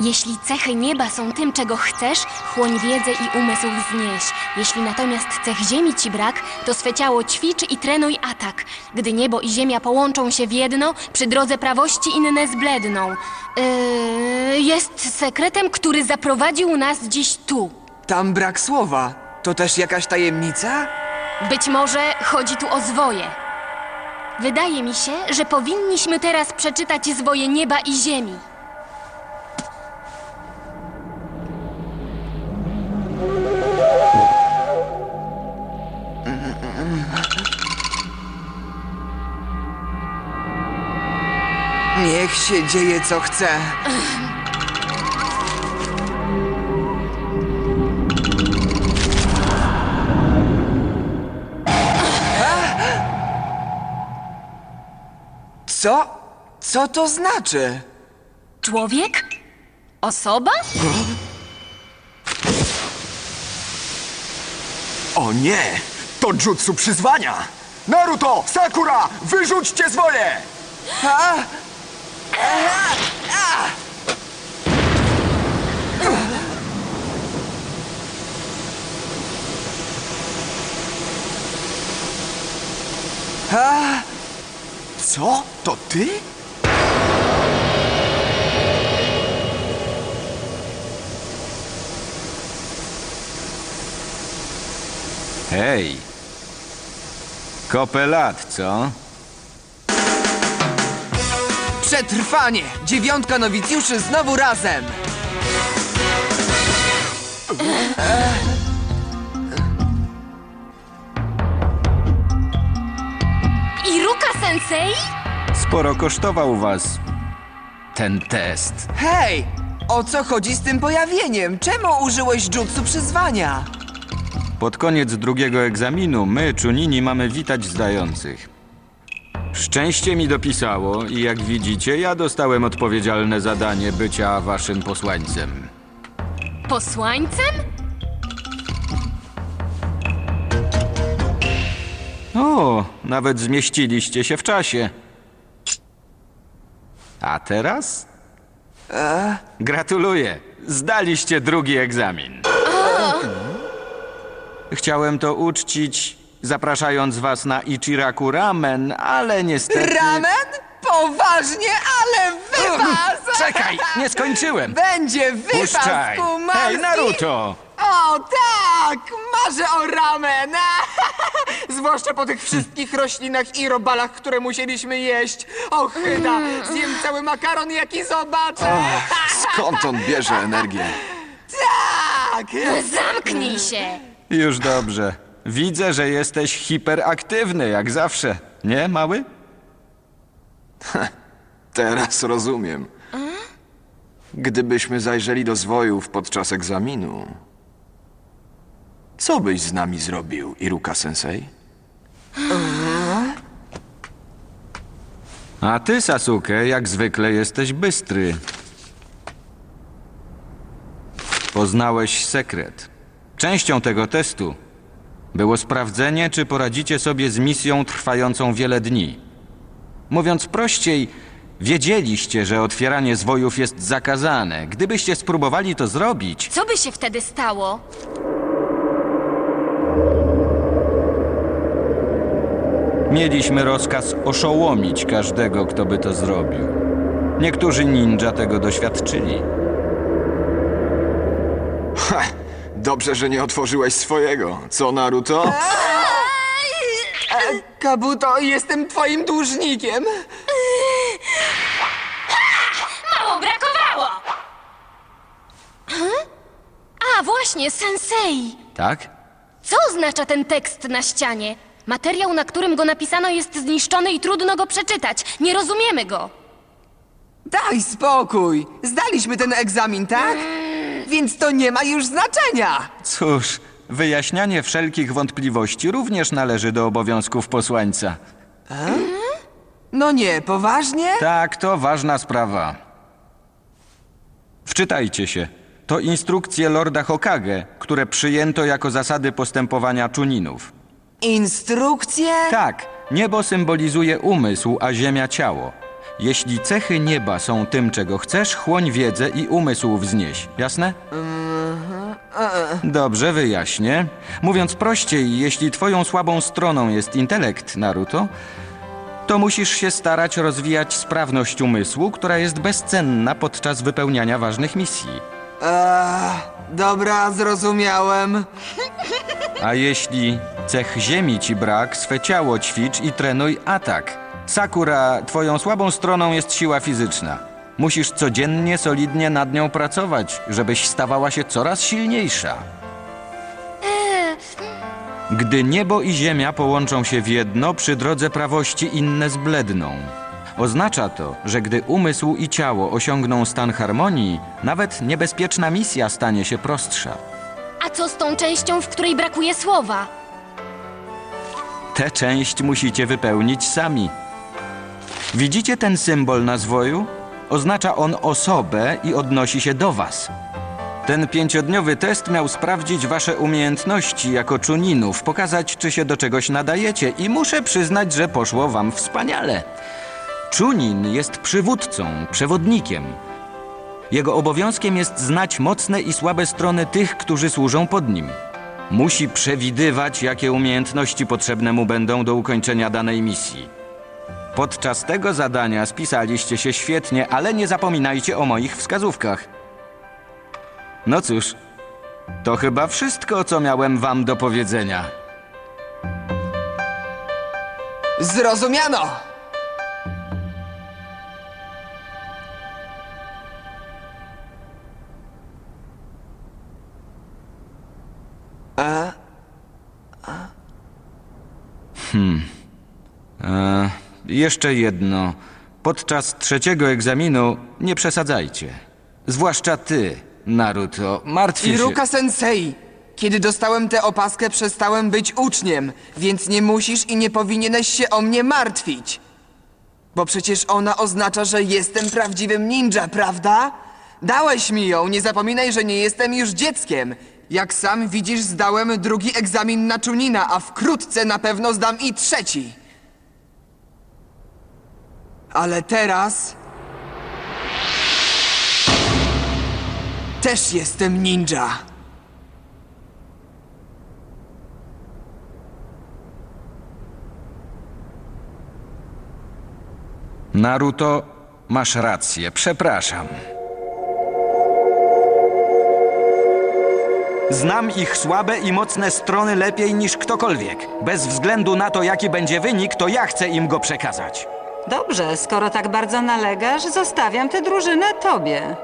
Jeśli cechy nieba są tym, czego chcesz, chłoń wiedzę i umysł wznieś. Jeśli natomiast cech ziemi ci brak, to swe ciało ćwicz i trenuj atak. Gdy niebo i ziemia połączą się w jedno, przy drodze prawości inne zbledną. Yy, jest sekretem, który zaprowadził nas dziś tu. Tam brak słowa. To też jakaś tajemnica? Być może chodzi tu o zwoje. Wydaje mi się, że powinniśmy teraz przeczytać zwoje nieba i ziemi. Niech się dzieje co chce. Co? Co to znaczy? Człowiek? Osoba? O nie! To jutsu przyzwania! Naruto! Sakura! Wyrzućcie zwoje! A? A? Co? To ty? Hej! Kopę lat, co? Przetrwanie! Dziewiątka nowicjuszy znowu razem! Iruka Sensei? Sporo kosztował was ten test. Hej! O co chodzi z tym pojawieniem? Czemu użyłeś jutsu przyzwania? Pod koniec drugiego egzaminu my, Chunini, mamy witać zdających. Szczęście mi dopisało i jak widzicie, ja dostałem odpowiedzialne zadanie bycia waszym posłańcem. Posłańcem? O, nawet zmieściliście się w czasie. A teraz? Gratuluję. Zdaliście drugi egzamin. Chciałem to uczcić, zapraszając was na Ichiraku Ramen, ale niestety... Ramen? Poważnie, ale wypas! Czekaj, nie skończyłem. Będzie wypas, Puszczaj. kumarski! Hej, Naruto! O tak! Marzę o ramen! Zwłaszcza po tych wszystkich roślinach i robalach, które musieliśmy jeść. Ochyda! Zjem cały makaron, jaki zobaczę! Skąd on bierze energię? Tak! Zamknij się! Już dobrze. Widzę, że jesteś hiperaktywny, jak zawsze. Nie, mały? Teraz rozumiem. Gdybyśmy zajrzeli do zwojów podczas egzaminu, co byś z nami zrobił, Iruka Sensei? A ty, Sasuke, jak zwykle jesteś bystry. Poznałeś sekret. Częścią tego testu było sprawdzenie, czy poradzicie sobie z misją trwającą wiele dni. Mówiąc prościej, wiedzieliście, że otwieranie zwojów jest zakazane. Gdybyście spróbowali to zrobić, Co by się wtedy stało? mieliśmy rozkaz oszołomić każdego, kto by to zrobił. Niektórzy ninja tego doświadczyli. Ha! Dobrze, że nie otworzyłeś swojego. Co, Naruto? E, Kabuto, jestem twoim dłużnikiem. Mało brakowało! Hm? A, właśnie, sensei! Tak? Co oznacza ten tekst na ścianie? Materiał, na którym go napisano, jest zniszczony i trudno go przeczytać. Nie rozumiemy go. Daj spokój! Zdaliśmy ten egzamin, tak? Więc to nie ma już znaczenia! Cóż, wyjaśnianie wszelkich wątpliwości również należy do obowiązków posłańca. No nie, poważnie? Tak, to ważna sprawa. Wczytajcie się. To instrukcje Lorda Hokage, które przyjęto jako zasady postępowania Chuninów. Instrukcje? Tak, niebo symbolizuje umysł, a ziemia ciało. Jeśli cechy nieba są tym, czego chcesz, chłoń wiedzę i umysł wznieś. Jasne? Dobrze, wyjaśnię. Mówiąc prościej, jeśli twoją słabą stroną jest intelekt, Naruto, to musisz się starać rozwijać sprawność umysłu, która jest bezcenna podczas wypełniania ważnych misji. Eee, dobra, zrozumiałem. A jeśli cech ziemi ci brak, swe ciało ćwicz i trenuj atak. Sakura, twoją słabą stroną jest siła fizyczna. Musisz codziennie solidnie nad nią pracować, żebyś stawała się coraz silniejsza. Gdy niebo i ziemia połączą się w jedno, przy drodze prawości inne zbledną. Oznacza to, że gdy umysł i ciało osiągną stan harmonii, nawet niebezpieczna misja stanie się prostsza. A co z tą częścią, w której brakuje słowa? Tę część musicie wypełnić sami. Widzicie ten symbol na zwoju? Oznacza on osobę i odnosi się do was. Ten pięciodniowy test miał sprawdzić wasze umiejętności jako czuninów, pokazać, czy się do czegoś nadajecie i muszę przyznać, że poszło wam wspaniale. Czunin jest przywódcą, przewodnikiem. Jego obowiązkiem jest znać mocne i słabe strony tych, którzy służą pod nim. Musi przewidywać, jakie umiejętności potrzebne mu będą do ukończenia danej misji. Podczas tego zadania spisaliście się świetnie, ale nie zapominajcie o moich wskazówkach. No cóż, to chyba wszystko, co miałem wam do powiedzenia. Zrozumiano! E, jeszcze jedno. Podczas trzeciego egzaminu nie przesadzajcie. Zwłaszcza ty, Naruto. Martwię się... Iruka Sensei, kiedy dostałem tę opaskę, przestałem być uczniem, więc nie musisz i nie powinieneś się o mnie martwić. Bo przecież ona oznacza, że jestem prawdziwym ninja, prawda? Dałeś mi ją, nie zapominaj, że nie jestem już dzieckiem. Jak sam widzisz, zdałem drugi egzamin na Chunina, a wkrótce na pewno zdam i trzeci. Ale teraz... Też jestem ninja. Naruto, masz rację, przepraszam. Znam ich słabe i mocne strony lepiej niż ktokolwiek. Bez względu na to, jaki będzie wynik, to ja chcę im go przekazać. Dobrze, skoro tak bardzo nalegasz, zostawiam tę drużynę tobie.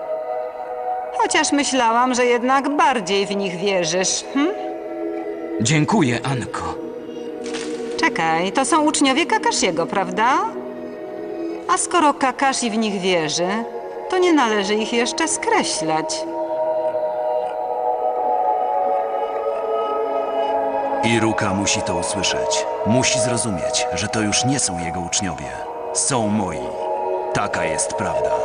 Chociaż myślałam, że jednak bardziej w nich wierzysz. Hm? Dziękuję, Anko. Czekaj, to są uczniowie Kakashiego, prawda? A skoro Kakashi w nich wierzy, to nie należy ich jeszcze skreślać. Iruka musi to usłyszeć. Musi zrozumieć, że to już nie są jego uczniowie. Są moi. Taka jest prawda.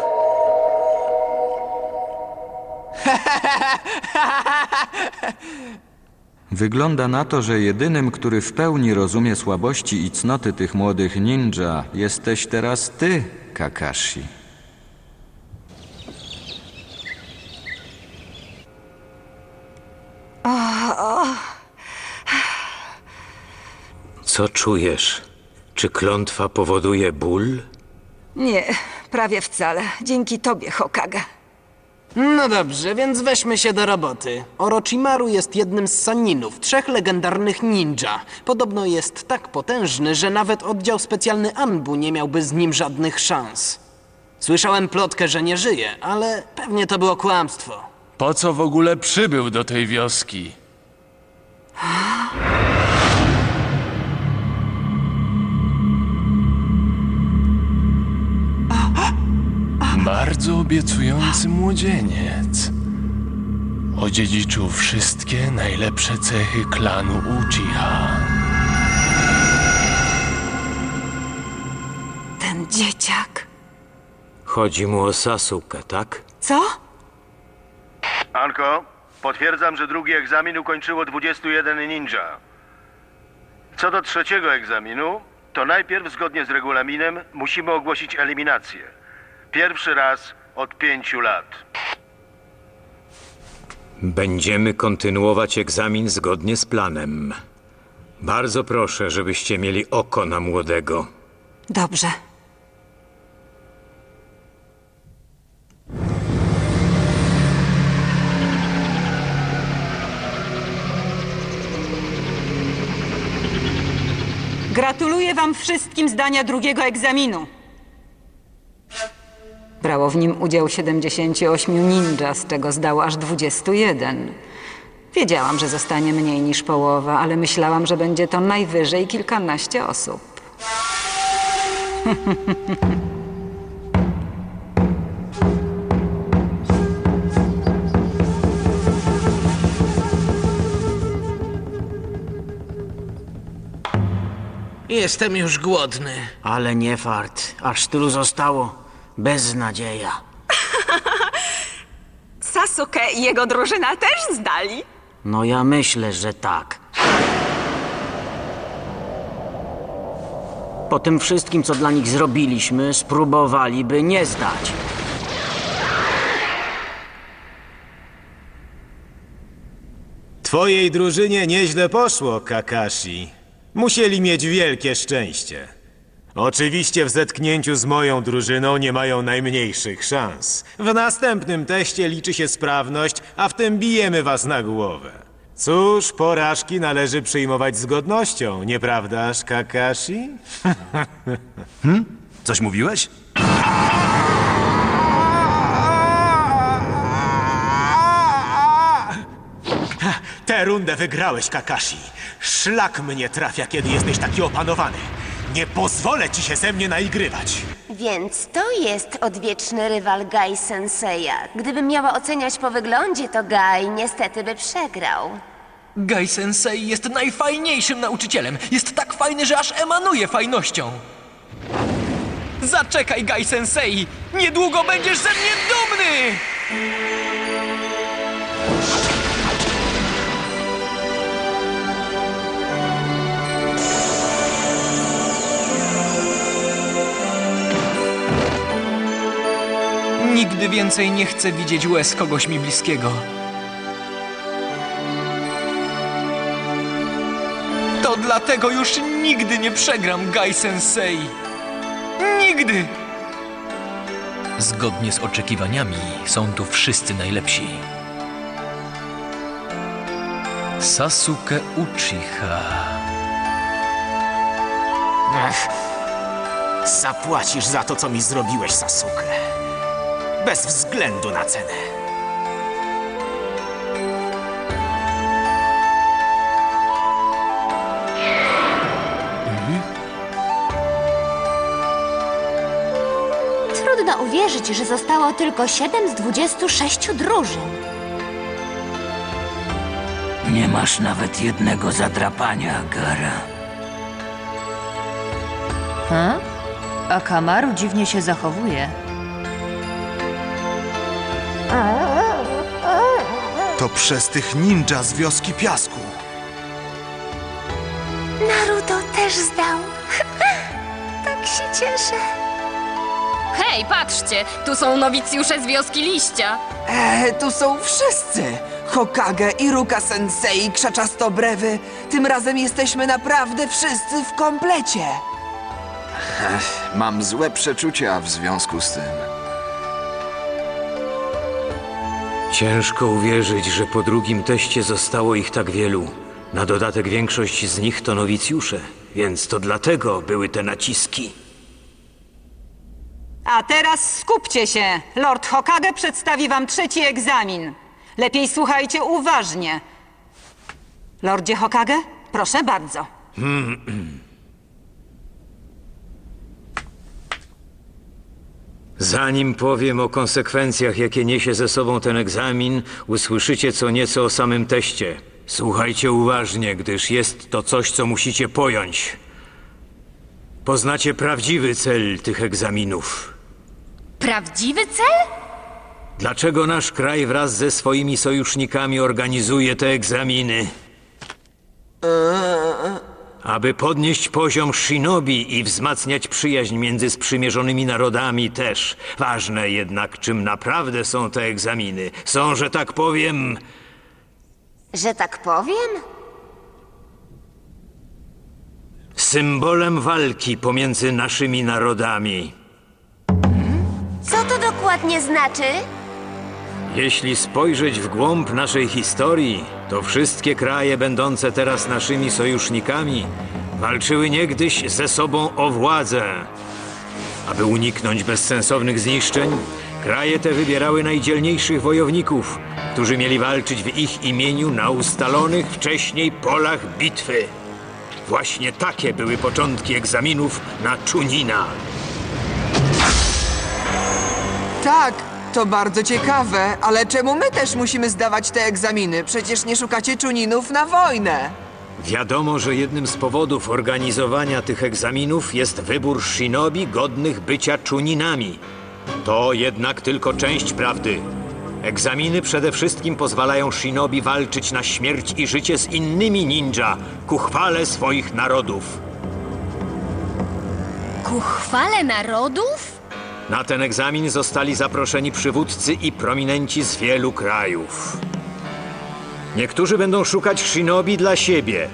Wygląda na to, że jedynym, który w pełni rozumie słabości i cnoty tych młodych ninja, jesteś teraz ty, Kakashi. Co czujesz? Czy klątwa powoduje ból? Nie, prawie wcale. Dzięki tobie, Hokage. No dobrze, więc weźmy się do roboty. Orochimaru jest jednym z Saninów, trzech legendarnych ninja. Podobno jest tak potężny, że nawet oddział specjalny Anbu nie miałby z nim żadnych szans. Słyszałem plotkę, że nie żyje, ale pewnie to było kłamstwo. Po co w ogóle przybył do tej wioski? Bardzo obiecujący młodzieniec. Odziedziczył wszystkie najlepsze cechy klanu Uchiha. Ten dzieciak. Chodzi mu o Sasuke, tak? Co? Anko, potwierdzam, że drugi egzamin ukończyło 21 ninja. Co do trzeciego egzaminu, to najpierw zgodnie z regulaminem musimy ogłosić eliminację. Pierwszy raz od pięciu lat. Będziemy kontynuować egzamin zgodnie z planem. Bardzo proszę, żebyście mieli oko na młodego. Dobrze. Gratuluję Wam wszystkim zdania drugiego egzaminu. Brało w nim udział 78 ninja, z czego zdało aż 21. Wiedziałam, że zostanie mniej niż połowa, ale myślałam, że będzie to najwyżej kilkanaście osób. Jestem już głodny. Ale nie fart, aż tylu zostało. Beznadzieja. Sasuke i jego drużyna też zdali. No ja myślę, że tak. Po tym wszystkim, co dla nich zrobiliśmy, spróbowaliby nie zdać. Twojej drużynie nieźle poszło, Kakashi. Musieli mieć wielkie szczęście. Oczywiście w zetknięciu z moją drużyną nie mają najmniejszych szans. W następnym teście liczy się sprawność, a w tym bijemy was na głowę. Cóż, porażki należy przyjmować z godnością, nieprawdaż, Kakashi? Hm? Coś mówiłeś? Tę rundę wygrałeś, Kakashi. Szlak mnie trafia, kiedy jesteś taki opanowany. Nie pozwolę ci się ze mnie naigrywać. Więc to jest odwieczny rywal Gai Senseja. Gdybym miała oceniać po wyglądzie, to Gai niestety by przegrał. Gai Sensei jest najfajniejszym nauczycielem. Jest tak fajny, że aż emanuje fajnością. Zaczekaj, Gai Sensei! Niedługo będziesz ze mnie dumny! Nigdy więcej nie chcę widzieć łez kogoś mi bliskiego. To dlatego już nigdy nie przegram Gai Sensei. Nigdy! Zgodnie z oczekiwaniami są tu wszyscy najlepsi. Sasuke Uchiha. Ech. Zapłacisz za to, co mi zrobiłeś, Sasuke. Bez względu na cenę. Trudno uwierzyć, że zostało tylko 7 z 26 drużyn. Nie masz nawet jednego zadrapania, Gara. Ha? A Kamaru dziwnie się zachowuje. To przez tych ninja z wioski piasku. Naruto też zdał. tak się cieszę. Hej, patrzcie! Tu są nowicjusze z wioski liścia. Eee, tu są wszyscy! Hokage, Iruka Sensei, Krzaczasto Brewy. Tym razem jesteśmy naprawdę wszyscy w komplecie. Ech, mam złe przeczucia w związku z tym. Ciężko uwierzyć, że po drugim teście zostało ich tak wielu. Na dodatek większość z nich to nowicjusze, więc to dlatego były te naciski. A teraz skupcie się. Lord Hokage przedstawi wam trzeci egzamin. Lepiej słuchajcie uważnie. Lordzie Hokage, proszę bardzo. Zanim powiem o konsekwencjach, jakie niesie ze sobą ten egzamin, usłyszycie co nieco o samym teście. Słuchajcie uważnie, gdyż jest to coś, co musicie pojąć. Poznacie prawdziwy cel tych egzaminów. Prawdziwy cel? Dlaczego nasz kraj wraz ze swoimi sojusznikami organizuje te egzaminy? Eee, Aby podnieść poziom shinobi i wzmacniać przyjaźń między sprzymierzonymi narodami też. Ważne jednak, czym naprawdę są te egzaminy. Są, że tak powiem, Że tak powiem? symbolem walki pomiędzy naszymi narodami. Co to dokładnie znaczy? Jeśli spojrzeć w głąb naszej historii, to wszystkie kraje będące teraz naszymi sojusznikami walczyły niegdyś ze sobą o władzę. Aby uniknąć bezsensownych zniszczeń, kraje te wybierały najdzielniejszych wojowników, którzy mieli walczyć w ich imieniu na ustalonych wcześniej polach bitwy. Właśnie takie były początki egzaminów na Chunina. Tak, to bardzo ciekawe, ale czemu my też musimy zdawać te egzaminy? Przecież nie szukacie czuninów na wojnę. Wiadomo, że jednym z powodów organizowania tych egzaminów jest wybór shinobi godnych bycia chuninami. To jednak tylko część prawdy. Egzaminy przede wszystkim pozwalają shinobi walczyć na śmierć i życie z innymi ninja ku chwale swoich narodów. Ku chwale narodów? Na ten egzamin zostali zaproszeni przywódcy i prominenci z wielu krajów. Niektórzy będą szukać shinobi dla siebie.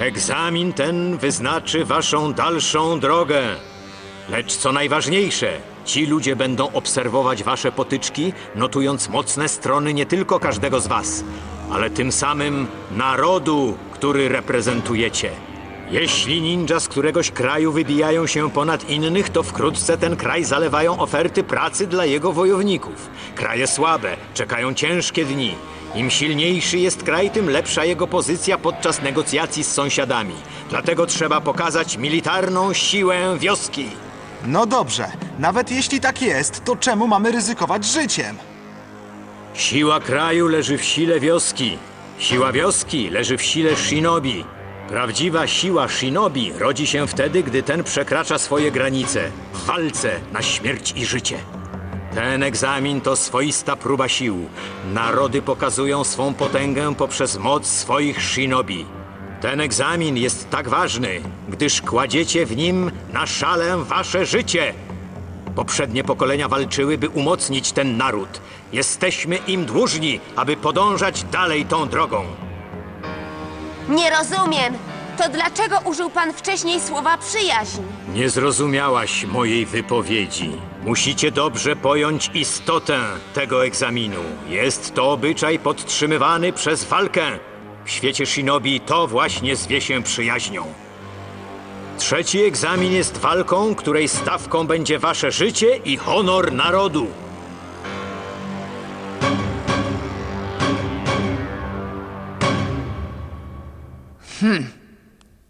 Egzamin ten wyznaczy waszą dalszą drogę. Lecz co najważniejsze, ci ludzie będą obserwować wasze potyczki, notując mocne strony nie tylko każdego z was, ale tym samym narodu, który reprezentujecie. Jeśli ninja z któregoś kraju wybijają się ponad innych, to wkrótce ten kraj zalewają oferty pracy dla jego wojowników. Kraje słabe czekają ciężkie dni. Im silniejszy jest kraj, tym lepsza jego pozycja podczas negocjacji z sąsiadami. Dlatego trzeba pokazać militarną siłę wioski. No dobrze, nawet jeśli tak jest, to czemu mamy ryzykować życiem? Siła kraju leży w sile wioski. Siła wioski leży w sile shinobi. Prawdziwa siła shinobi rodzi się wtedy, gdy ten przekracza swoje granice w walce na śmierć i życie. Ten egzamin to swoista próba sił. Narody pokazują swą potęgę poprzez moc swoich shinobi. Ten egzamin jest tak ważny, gdyż kładziecie w nim na szalę wasze życie. Poprzednie pokolenia walczyły, by umocnić ten naród. Jesteśmy im dłużni, aby podążać dalej tą drogą. Nie rozumiem. To dlaczego użył pan wcześniej słowa przyjaźń? Nie zrozumiałaś mojej wypowiedzi. Musicie dobrze pojąć istotę tego egzaminu. Jest to obyczaj podtrzymywany przez walkę. W świecie shinobi to właśnie zwie się przyjaźnią. Trzeci egzamin jest walką, której stawką będzie wasze życie i honor narodu.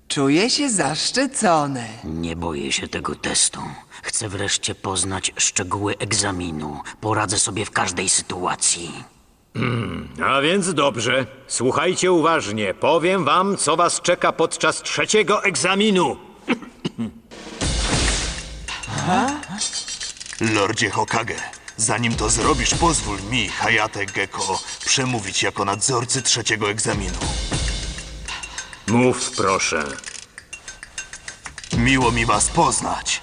Czuję się zaszczycony. Nie boję się tego testu. Chcę wreszcie poznać szczegóły egzaminu. Poradzę sobie w każdej sytuacji. Hmm, a więc dobrze. Słuchajcie uważnie. Powiem wam, co was czeka podczas trzeciego egzaminu. Lordzie Hokage, zanim to zrobisz, pozwól mi, Hayate Gecko, przemówić jako nadzorcy trzeciego egzaminu. Mów proszę. Miło mi was poznać.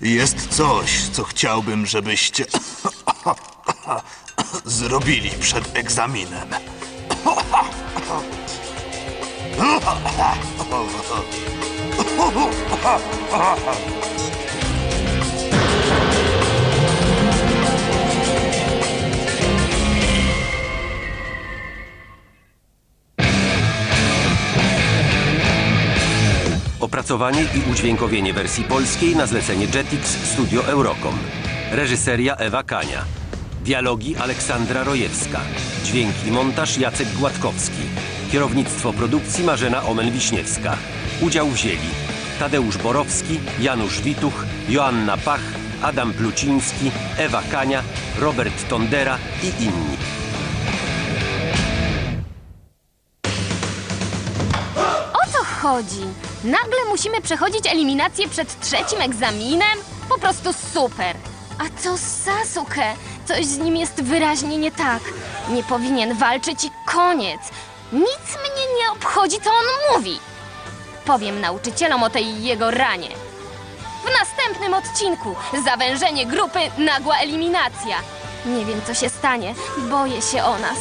Jest coś, co chciałbym, żebyście zrobili przed egzaminem. Opracowanie i udźwiękowienie wersji polskiej na zlecenie Jetix Studio Eurocom. Reżyseria Ewa Kania. Dialogi Aleksandra Rojewska. Dźwięk i montaż Jacek Gładkowski. Kierownictwo produkcji Marzena Omen-Wiśniewska. Udział wzięli Tadeusz Borowski, Janusz Wituch, Joanna Pach, Adam Pluciński, Ewa Kania, Robert Tondera i inni. Chodzi? Nagle musimy przechodzić eliminację przed trzecim egzaminem? Po prostu super. A co z Sasuke? Coś z nim jest wyraźnie nie tak. Nie powinien walczyć i koniec. Nic mnie nie obchodzi, co on mówi. Powiem nauczycielom o tej jego ranie. W następnym odcinku zawężenie grupy, nagła eliminacja. Nie wiem, co się stanie. Boję się o nas.